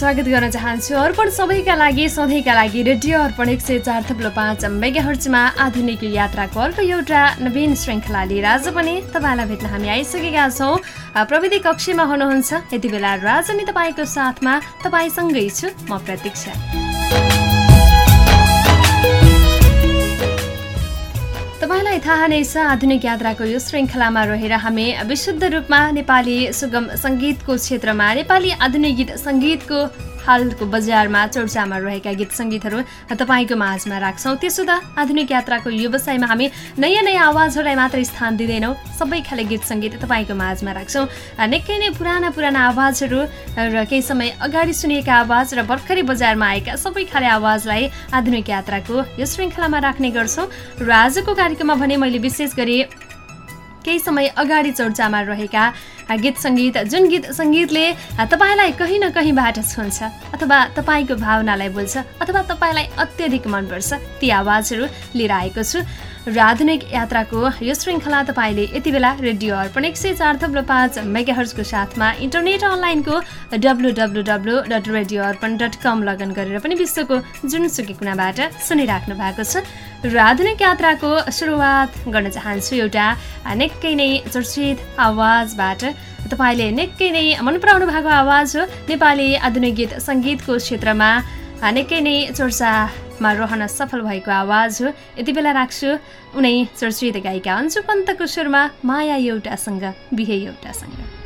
स्वागत गर्न चाहन्छु। अर्पण सबैका लागि सधैँका लागि रेडियो अर्पण एक सय चार थप्लो पाँच मेगा हर्चमा आधुनिक यात्राको अर्को एउटा नवीन श्रृङ्खला लिएर आज पनि तपाईँलाई भेट्न हामी आइसकेका छौँ। प्रविधि कक्षमा हुनुहुन्छ। यति बेला राजनी तपाईँको साथमा तपाईँसँगै छु। म प्रतीक्षा। तपाईँलाई थाहा नै छ आधुनिक यात्राको यो श्रृङ्खलामा रहेर हामी विशुद्ध रूपमा नेपाली सुगम सङ्गीतको क्षेत्रमा नेपाली आधुनिक गीत सङ्गीतको हालको बजारमा चर्चामा रहेका गीत सङ्गीतहरू तपाईँको माझमा राख्छौँ। त्यसो त आधुनिक यात्राको व्यवसायमा हामी नयाँ नयाँ आवाजहरूलाई मात्र स्थान दिँदैनौँ। सबै खाले गीत सङ्गीत तपाईँको माझमा राख्छौँ। निकै नै पुराना पुराना आवाजहरू र केही समय अगाडि सुनिएका आवाज र भर्खरै बजारमा आएका सबै खाले आवाजलाई आधुनिक यात्राको यो श्रृङ्खलामा राख्ने गर्छौँ। र आजको कार्यक्रममा भने मैले विशेष गरी केही समय अगाडि चर्चामा रहेका गीत सङ्गीत जुन गीत सङ्गीतले तपाईँलाई कहीँ न कहीँबाट छुन्छ अथवा तपाईँको भावनालाई बोल्छ अथवा तपाईँलाई अत्यधिक मनपर्छ ती आवाजहरू लिएर आएको छु। आधुनिक यात्राको यो श्रृङ्खला तपाईँले यति बेला रेडियो अर्पण एक सय चार थप्लो पाँच मेगाहर्सको साथमा इन्टरनेट अनलाइनको W W W dot radio Arpan dot com log in गरेर पनि विश्वको जुनसुकै कुनाबाट सुनिराख्नु भएको छ। र आधुनिक यात्राको सुरुवात गर्न चाहन्छु एउटा निकै नै चर्चित आवाजबाट। तपाईँले निकै नै मन पराउनु भएको आवाज हो। नेपाली आधुनिक गीत सङ्गीतको क्षेत्रमा निकै नै चर्चामा रहन सफल भएको आवाज हो। यति बेला राख्छु उनै चर्चित गायिका अन्जु पन्तको स्वरमा माया एउटासँग बिहे एउटासँग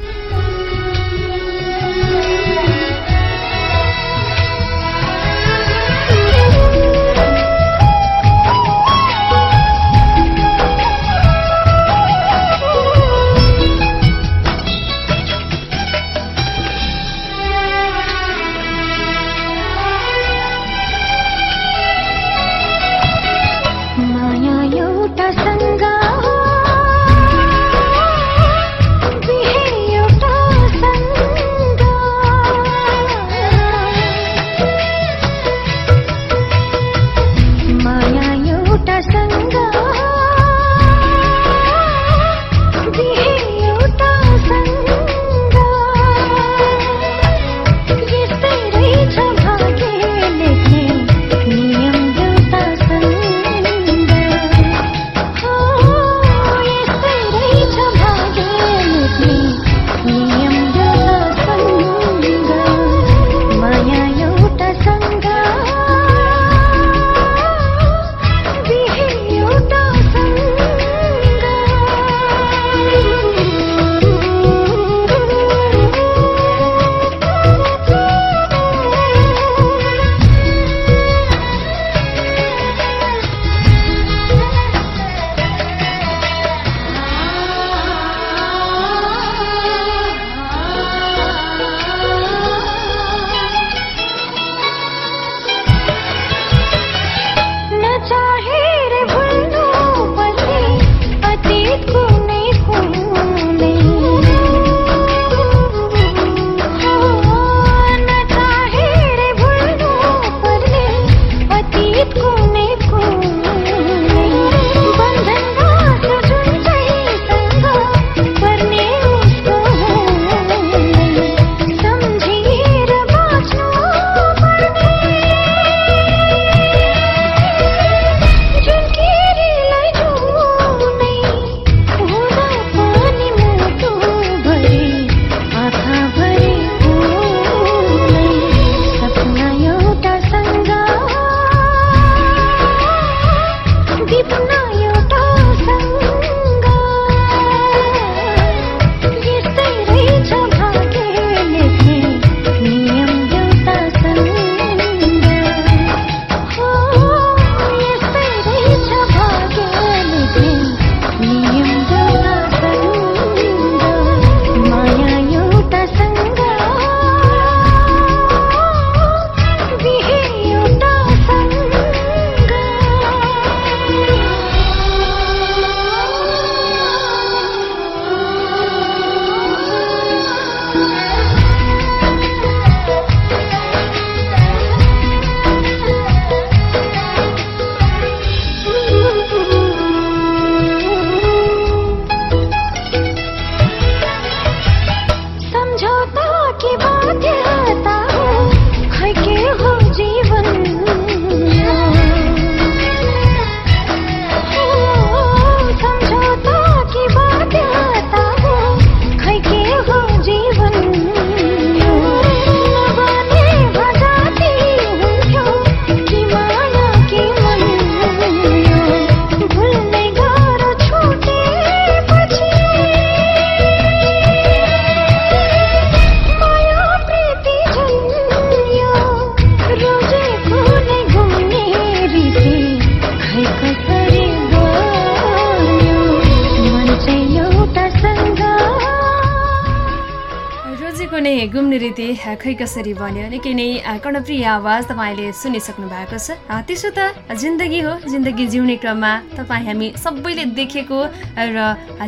अर्को नै घुम्ने रीति खै कसरी बन्यो? निकै नै कर्णप्रिय आवाज तपाईँले सुनिसक्नु भएको छ। त्यसो त जिन्दगी हो जिन्दगी जिउने क्रममा तपाईँ हामी सबैले देखेको र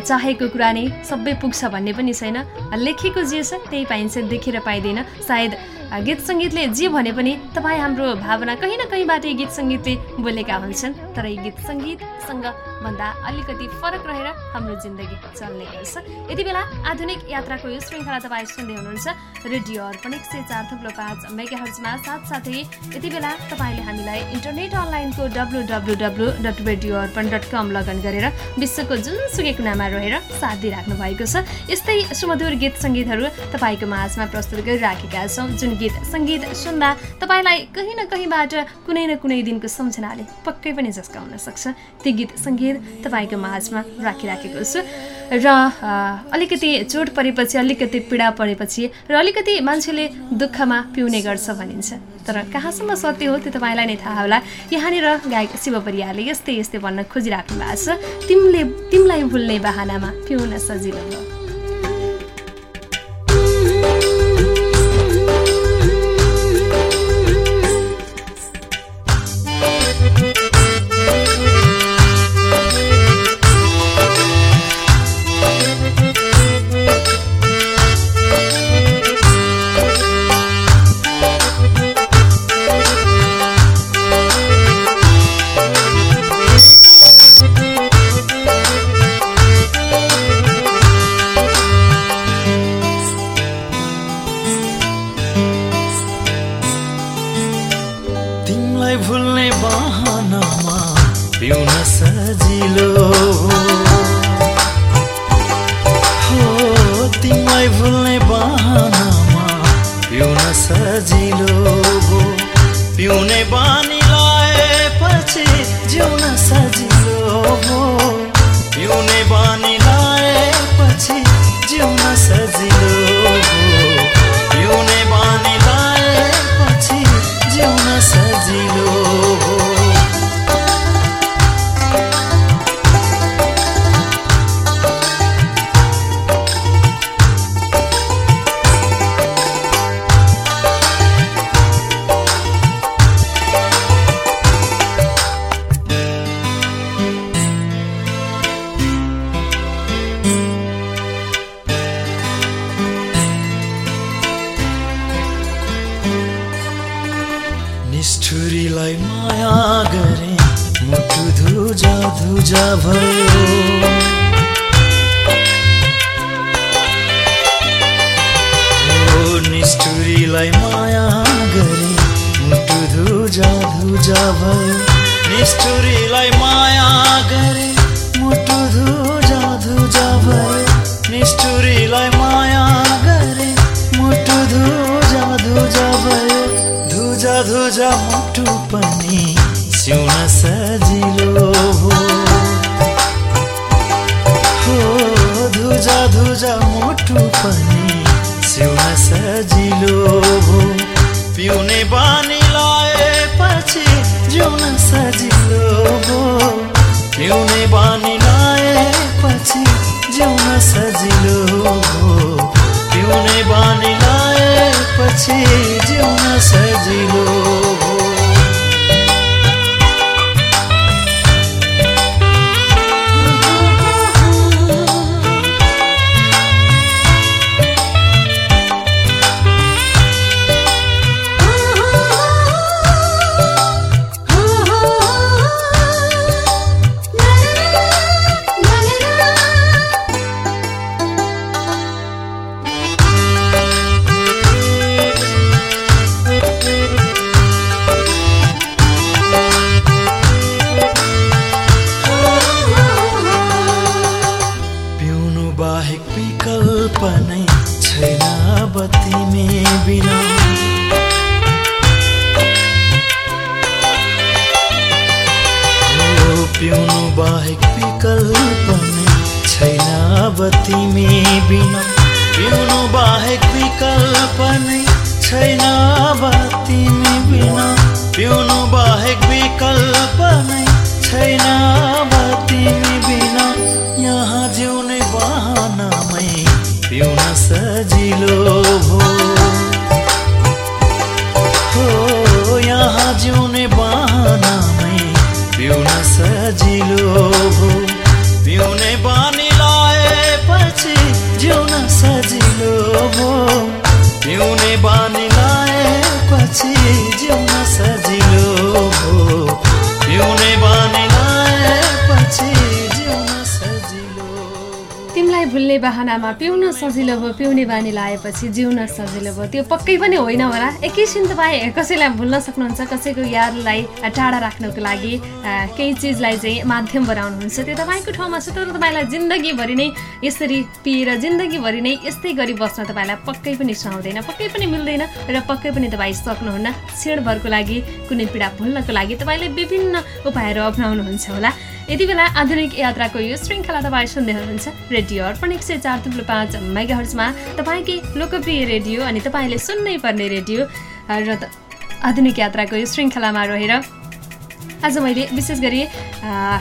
चाहेको कुरा नै सबै पुग्छ भन्ने पनि छैन। लेखेको जे छ त्यही पाइन्छ देखेर पाइँदैन। सायद गीत सङ्गीतले जे भने पनि तपाईँ हाम्रो भावना कहीँ न कहीँबाट गीत सङ्गीतले बोलेका हुन्छन्। तर यी गीत सङ्गीतसँग भन्दा अलिकति फरक रहेर हाम्रो जिन्दगी चल्ने गर्छ। यति बेला आधुनिक यात्राको यो श्रृङ्खला तपाईँ सुन्दै हुनुहुन्छ। रेडियो अर्पण एक सय चार थुप्रो पाँच मेगाहर्जमा साथसाथै यति बेला तपाईँले हामीलाई इन्टरनेट अनलाइनको W W W dot radio Arpan dot com log in गरेर विश्वको जुनसुकै कुनामा रहेर साथ दिइराख्नु भएको छ। यस्तै सुमधुर गीत सङ्गीतहरू तपाईँको माझमा प्रस्तुत गरिराखेका छौँ। जुन गीत सङ्गीत सुन्दा तपाईँलाई कहीँ न कहीँबाट कुनै न कुनै दिनको सम्झनाले पक्कै पनि झस्काउन सक्छ। त्यो गीत सङ्गीत तपाईँको माझमा राखिराखेको छु। र अलिकति चोट परेपछि अलिकति पीडा परेपछि र अलिकति मान्छेले दुःखमा पिउने गर्छ भनिन्छ। तर कहाँसम्म सत्य हो त्यो तपाईँलाई नै थाहा होला। यहाँनिर गायक शिवपरियाले यस्तै यस्तै भन्न खोजिराख्नु भएको छ। तिमीले तिमीलाई भुल्ने बाहनामा पिउन सजिलो हो। बहनमा पिउन सजिलो। छोरीलाई माया गरे मुटु धुजा धुजा भयो निष्ठुरीलाई माया गरे मुटु धुजा धुजा भयो। निष्ठुरीलाई माया गरे धुजा मुटु पनि सिउन सजिलो हो धुजा धुजा मुटु पनि सिउन सजिलो हो। पिउने बानी लाएपछि जिउन सजिलो हो। पिउने बानी लाएपछि जिउन सजिलो हो। पिउने बानी पछि जिउन सजिलो। पिउनु बाहेक विकल्प नै छैन अब तिमी बिना। पिउनु बाहेक विकल्प नै छैन अब तिमी बिना। पिउनु बाहेक विकल्प नै छैन अब तिमी बिना। यहाँ जिउने बहानामै पिउन सजिलो हो। सजिलो भो पिउने बानी भुल्ने बाहनामा पिउन सजिलो भयो पिउने बानी लाएपछि जिउन सजिलो भयो। त्यो पक्कै पनि होइन होला। एकैछिन तपाईँ कसैलाई भुल्न सक्नुहुन्छ कसैको यादलाई टाढा राख्नको लागि केही चिजलाई चाहिँ माध्यम बनाउनुहुन्छ। त्यो तपाईँको ठाउँमा छ तर तपाईँलाई जिन्दगीभरि नै यसरी पिएर जिन्दगीभरि नै यस्तै गरी बस्न तपाईँलाई पक्कै पनि सुहाउँदैन पक्कै पनि मिल्दैन र पक्कै पनि तपाईँ सक्नुहुन्न। क्षणभरको लागि कुनै पीडा भुल्नको लागि तपाईँले विभिन्न उपायहरू अप्नाउनुहुन्छ होला। यति बेला आधुनिक यात्राको यो श्रृङ्खला तपाईँ सुन्दै हुनुहुन्छ रेडियो अर्पण एक सय चार थुप्रो पाँच मेगाहर्जमा। तपाईँकै लोकप्रिय रेडियो अनि तपाईँले सुन्नै पर्ने रेडियो र आधुनिक यात्राको यो श्रृङ्खलामा रहेर आज मैले विशेष गरी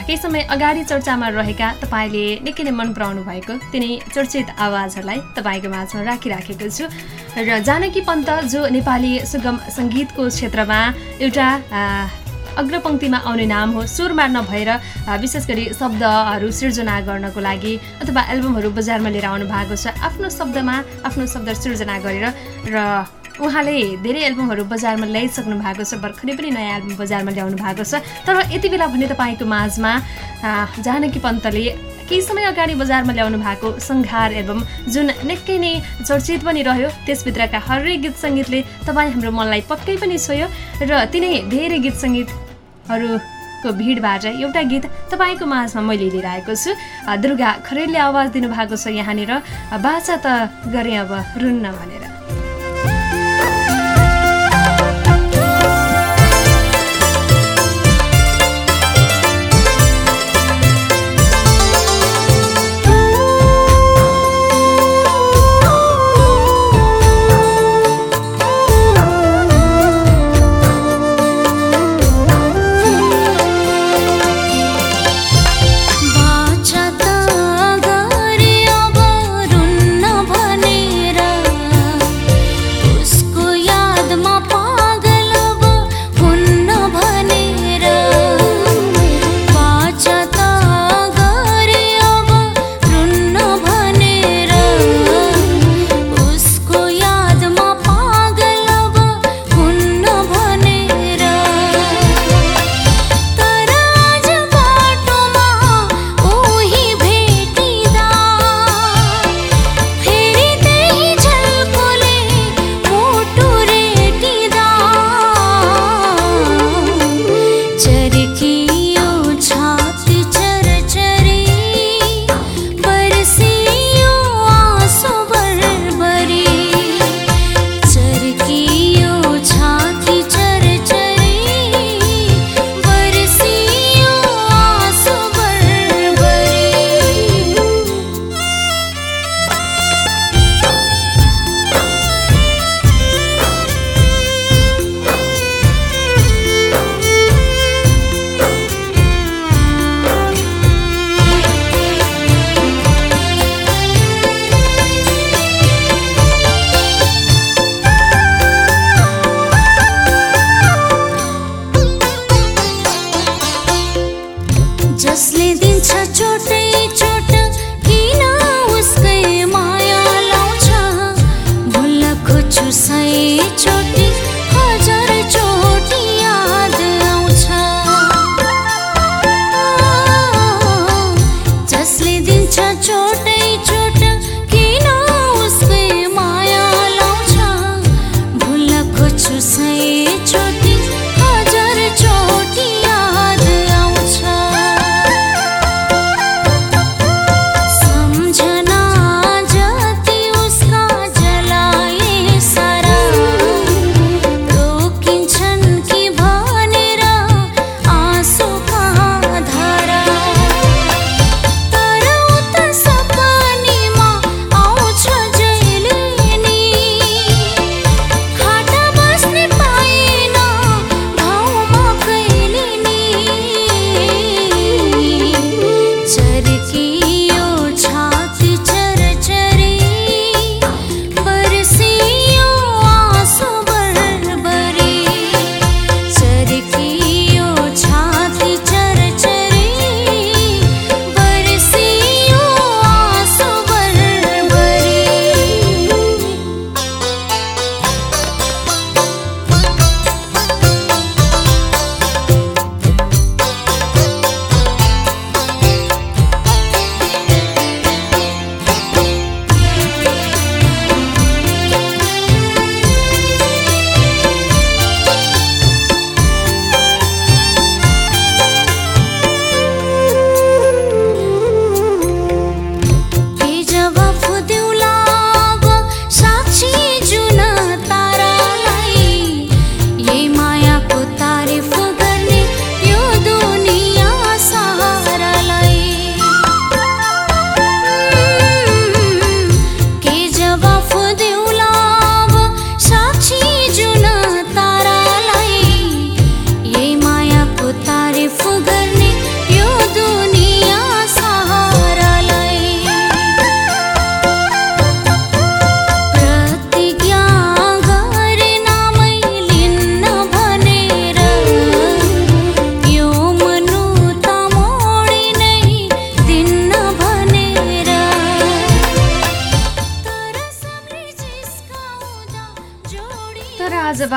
केही समय अगाडि चर्चामा रहेका तपाईँले निकै नै मन पराउनु भएको तिनै चर्चित आवाजहरूलाई तपाईँको माझमा राखिराखेको छु। र जानकी पन्त जो नेपाली सुगम सङ्गीतको क्षेत्रमा एउटा अग्रपङ्क्तिमा आउने नाम हो सुरमा नभएर विशेष गरी शब्दहरू सिर्जना गर्नको लागि अथवा एल्बमहरू बजारमा लिएर आउनु भएको छ। आफ्नो शब्दमा आफ्नो शब्द सिर्जना गरेर र उहाँले धेरै एल्बमहरू बजारमा ल्याइसक्नु भएको छ भर्खरै पनि नयाँ एल्बम बजारमा ल्याउनु भएको छ। तर यति बेला भने तपाईँको माझमा जानकी पन्तले केही समय अगाडि बजारमा ल्याउनु भएको सङ्घार एल्बम जुन निकै नै चर्चित पनि रह्यो त्यसभित्रका हरेक गीत सङ्गीतले तपाईँ हाम्रो मनलाई पक्कै पनि छोयो र तिनै धेरै गीत सङ्गीतहरूको भिडबाट एउटा गीत तपाईँको माझमा मैले लिएर आएको छु। दुर्गा खरेलले आवाज दिनुभएको छ यहाँनिर। बाचा त गरेँ अब रुन्न भनेर।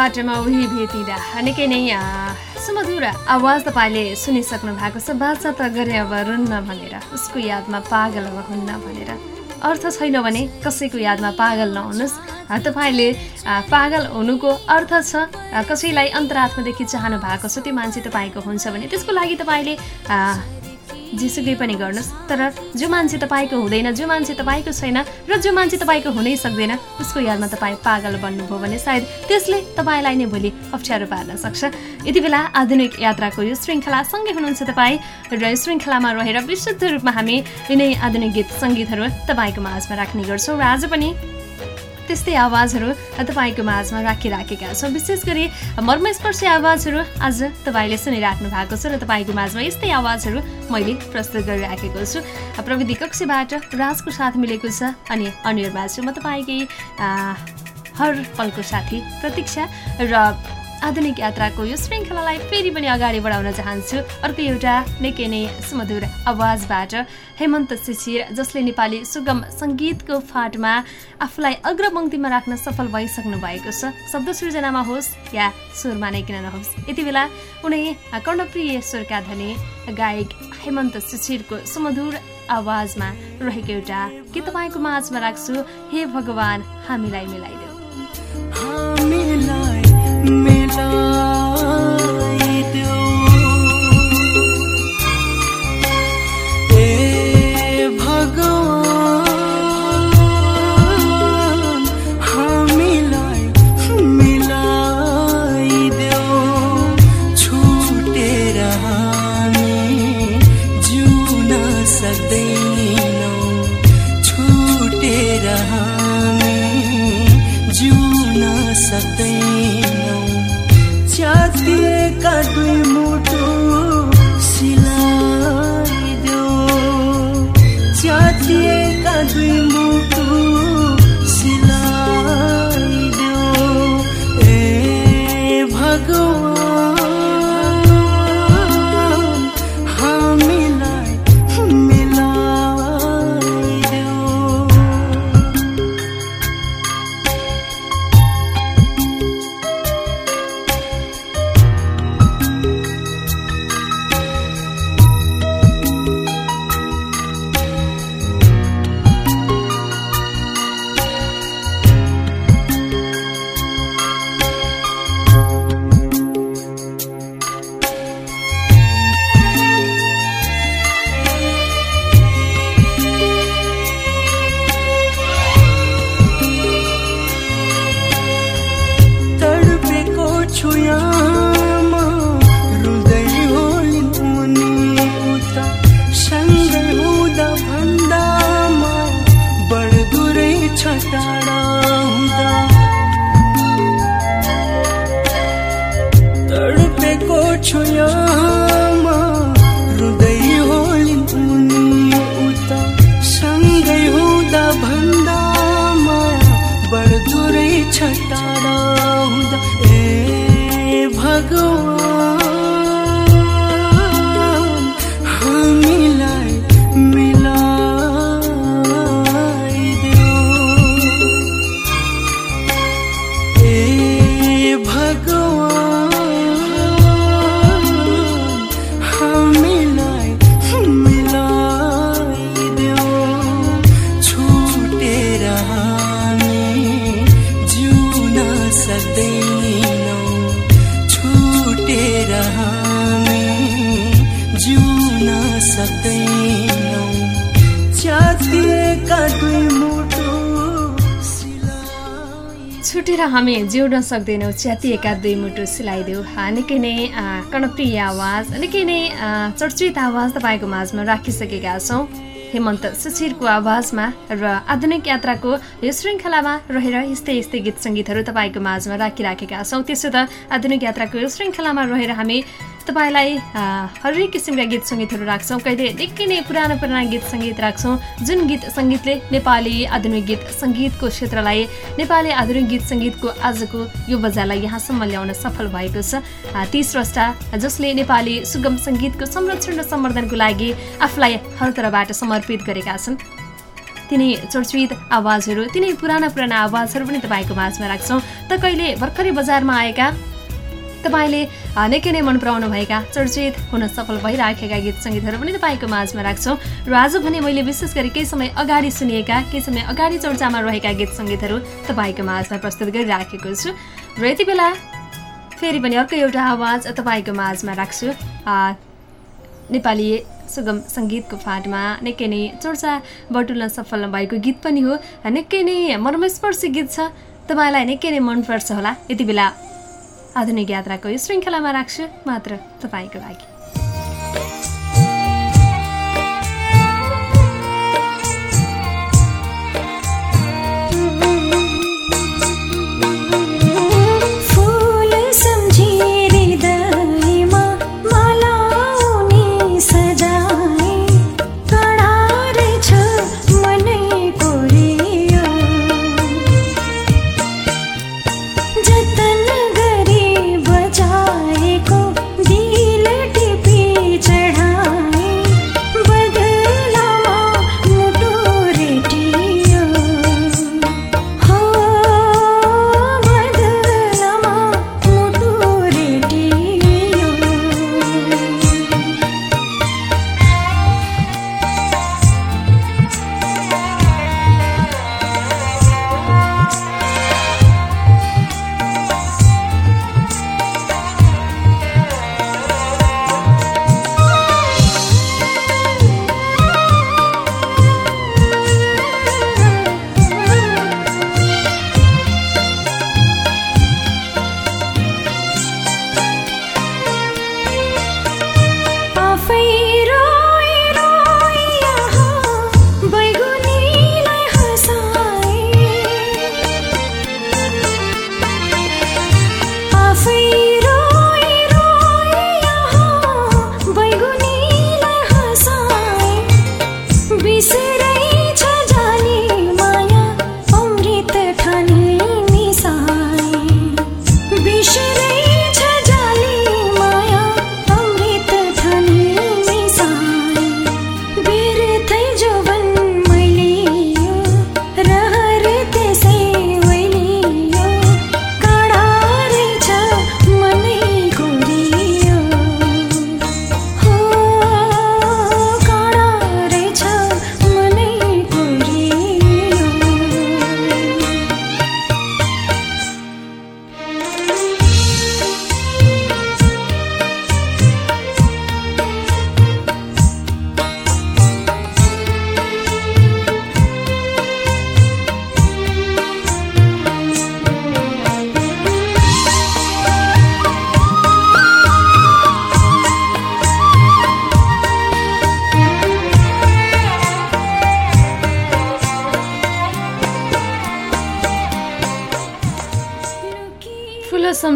बाटोमा उही भेटिँदा निकै नै सुमधुर आवाज तपाईँले सुनिसक्नु भएको छ। बाचा त गरे अब रुन्न भनेर उसको यादमा पागल अब हुन्न भनेर। अर्थ छैन भने कसैको यादमा पागल नहुनुहोस्। तपाईँले पागल हुनुको अर्थ छ कसैलाई अन्तरात्मादेखि चाहनु भएको छ त्यो मान्छे तपाईँको हुन्छ भने त्यसको लागि तपाईँले जेसुकै पनि गर्नुहोस् तर जो मान्छे तपाईँको हुँदैन जो मान्छे तपाईँको छैन र जो मान्छे तपाईँको हुनै सक्दैन उसको यादमा तपाईँ पागल बन्नुभयो भने सायद त्यसले तपाईँलाई नै भोलि अप्ठ्यारो पार्न सक्छ। यति बेला आधुनिक यात्राको यो श्रृङ्खलासँगै हुनुहुन्छ तपाईँ र श्रृङ्खलामा रहेर विशुद्ध रूपमा हामी यिनै आधुनिक गीत सङ्गीतहरू तपाईँको माझमा राख्ने गर्छौँ र आज पनि त्यस्तै आवाजहरू तपाईँको माझमा राखिराखेका छौँ। विशेष गरी मर्मस्पर्शी आवाजहरू आज तपाईँले सुनिराख्नु भएको छ र तपाईँको माझमा यस्तै आवाजहरू मैले प्रस्तुत गरिराखेको छु। प्रविधि कक्षबाट राजको साथ मिलेको छ अनि अनुहारबाट म तपाईँकै हर पलको साथी प्रतीक्षा र आधुनिक यात्राको यो श्रृङ्खलालाई फेरि पनि अगाडि बढाउन चाहन्छु। अर्को एउटा निकै नै सुमधुर आवाजबाट हेमन्त शिशिर जसले नेपाली सुगम सङ्गीतको फाटमा आफूलाई अग्रपङ्क्तिमा राख्न सफल भइसक्नु भएको छ। शब्द सृजनामा होस् या स्वरमा नै किन नहोस् यति बेला उनै कर्णप्रिय स्वरका धनी गायक हेमन्त शिशिरको सुमधुर आवाजमा रहेको एउटा के तपाईँको माझमा राख्छु। हे भगवान् हामीलाई मिलाइदेऊ। cantar. जिउन सक्दैनौँ च्यातिएका दुई मुटु सिलाइदेऊ। निकै नै कर्णप्रिय आवाज निकै नै चर्चित आवाज तपाईँको माझमा राखिसकेका छौँ। हेमन्त सुशिरको आवाजमा र आधुनिक यात्राको यो श्रृङ्खलामा रहेर यस्तै यस्तै गीत सङ्गीतहरू तपाईँको माझमा राखिराखेका छौँ। त्यसो त आधुनिक यात्राको यो श्रृङ्खलामा रहेर हामी तपाईँलाई हरेक किसिमका गीत सङ्गीतहरू राख्छौँ। कहिले निकै नै पुरानो पुरानो गीत सङ्गीत राख्छौँ जुन गीत सङ्गीतले नेपाली आधुनिक गीत सङ्गीतको क्षेत्रलाई नेपाली आधुनिक गीत सङ्गीतको आजको यो बजारलाई यहाँसम्म ल्याउन सफल भएको छ। ती स्रष्टा जसले नेपाली सुगम सङ्गीतको संरक्षण र सम्वर्धनको लागि आफूलाई हर तरहबाट समर्पित गरेका छन्। तिनै चर्चित आवाजहरू तिनै पुराना पुराना आवाजहरू पनि तपाईँको माझमा राख्छौँ। त कहिले भर्खरै बजारमा आएका तपाईँले निकै नै मन पराउनु भएका चर्चित हुन सफल भइराखेका गीत सङ्गीतहरू पनि तपाईँको माझमा राख्छौँ। र आज भने मैले विशेष गरी केही समय अगाडि सुनिएका केही समय अगाडि चर्चामा रहेका गीत सङ्गीतहरू तपाईँको माझमा प्रस्तुत गरिराखेको छु। र यति बेला फेरि पनि अर्को एउटा आवाज तपाईँको माझमा राख्छु। नेपाली सुगम सङ्गीतको फाँटमा निकै नै चर्चा बटुल्न सफल भएको गीत पनि हो। निकै नै मर्मस्पर्शी गीत छ। तपाईँलाई निकै नै मनपर्छ होला। यति बेला आधुनिक यात्राको यो श्रृङ्खलामा राख्छु मात्र तपाईँको लागि।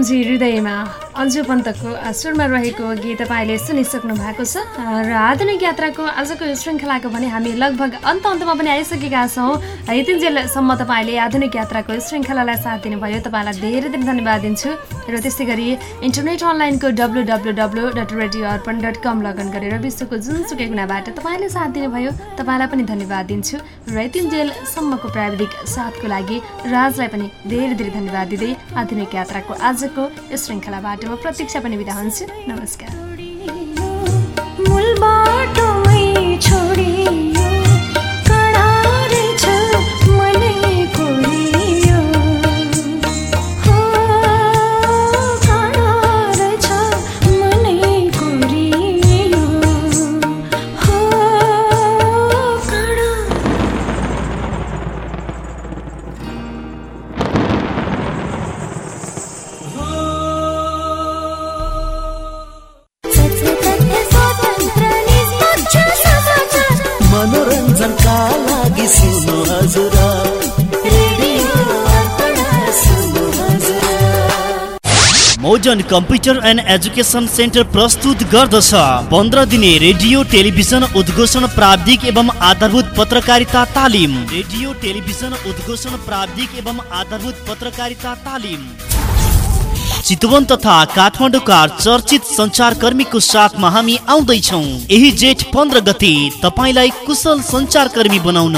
सम्झी हृदयमा अन्जु पन्तको सुरमा रहेको गीत तपाईँले सुनिसक्नु भएको छ। र आधुनिक यात्राको आजको श्रृङ्खलाको भने हामी लगभग अन्त अन्तमा पनि आइसकेका छौँ। यतिन्जेलसम्म तपाईँले आधुनिक यात्राको श्रृङ्खलालाई साथ दिनुभयो। तपाईँलाई धेरै धेरै धन्यवाद दिन्छु। र त्यस्तै गरी इन्टरनेट अनलाइनको W W W dot radio Arpan dot com log on गरेर विश्वको जुनसुकै गुणाबाट तपाईँले साथ दिनुभयो। तपाईँलाई पनि धन्यवाद दिन्छु। र यतिन्जेलसम्मको प्राविधिक साथको लागि राजलाई पनि धेरै धेरै धन्यवाद दिँदै आधुनिक यात्राको आजको श्रृङ्खलाबाट म प्रतीक्षा पनि बिदा हुन्छु। नमस्कार। कम्प्युटर एन्ड एजुकेसन सेन्टर प्रस्तुत गर्दछ। पन्ध्र दिने रेडियो टेलिभिजन उद्घोषण प्राविधिक एवं आधारभूत पत्रकारिता तालिम। रेडियो टेलिभिजन उद्घोषण प्राविधिक एवं आधारभूत पत्रकारिता तालिम। चितवन तथा काठमाडौँका चर्चित सञ्चारकर्मीको साथमा हामी आउँदैछौ। यही जेठ पन्ध्र गते तपाईँलाई कुशल सञ्चारकर्मी बनाउन।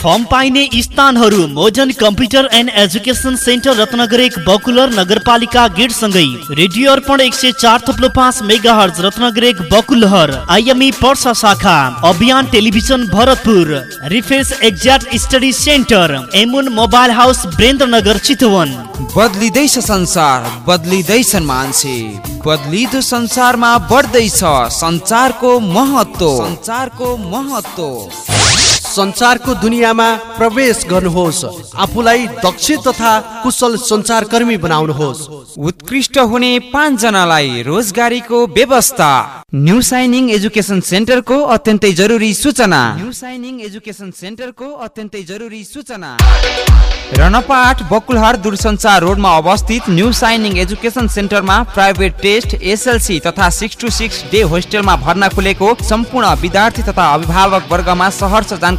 फर्म पाइने स्थानहरू मोजन computer and education center Ratnanagar एक बकुलर नगरपालिका गेट सँगै रेडियो अर्पण एक सय चार थप्लो पाँच मेगा हर्ज रत्नगर एक बकुलहर। आइएमई पर्सा शाखा अभियान television Bharatpur. Reference exact study center एमुन mobile house Birendranagar Chitwan. बदलिँदैछ संसार बदलिँदैछन् मान्छे। बदलिदो संसारमा बढ्दैछ सञ्चारको महत्व सञ्चारको महत्व सञ्चारको दुनियाँमा प्रवेश गर्नुहोस्। आफूलाई दक्ष तथा कुशल सञ्चारकर्मी बनाउनुहोस्। उत्कृष्ट हुने पाँचजनालाई रोजगारीको व्यवस्था। न्यू साइनिङ एजुकेसन सेन्टरको अत्यन्तै जरुरी सूचना। न्यू साइनिङ एजुकेसन सेन्टरको अत्यन्तै जरुरी सूचना। रणपाट बकुलहार दूरसञ्चार रोडमा अवस्थित न्यू साइनिङ एजुकेसन सेन्टरमा प्राइभेट टेस्ट एसएलसी तथा सिक्स टू सिक्स डे होस्टेलमा भर्ना खुलेको सम्पूर्ण विद्यार्थी तथा अभिभावक वर्गमा सहर्ष जानकारी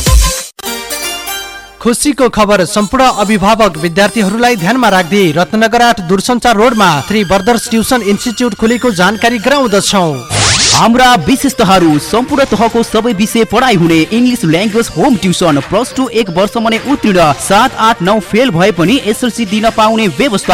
खुसीको खबर सम्पूर्ण अभिभावक विद्यार्थीहरूलाई ध्यानमा राख्दै रत्नगर आठ दूरसञ्चार रोडमा थ्री ब्रदर्स ट्युसन इन्स्टिच्युट खुलेको जानकारी गराउँदछौ। हाम्रा विशेषताहरू सम्पूर्ण तहको सबै विषय पढाइ हुने English language home tuition plus two एक वर्षमा नै उत्तीर्ण सात आठ नौ फेल भए पनि एसएलसी दिन पाउने व्यवस्था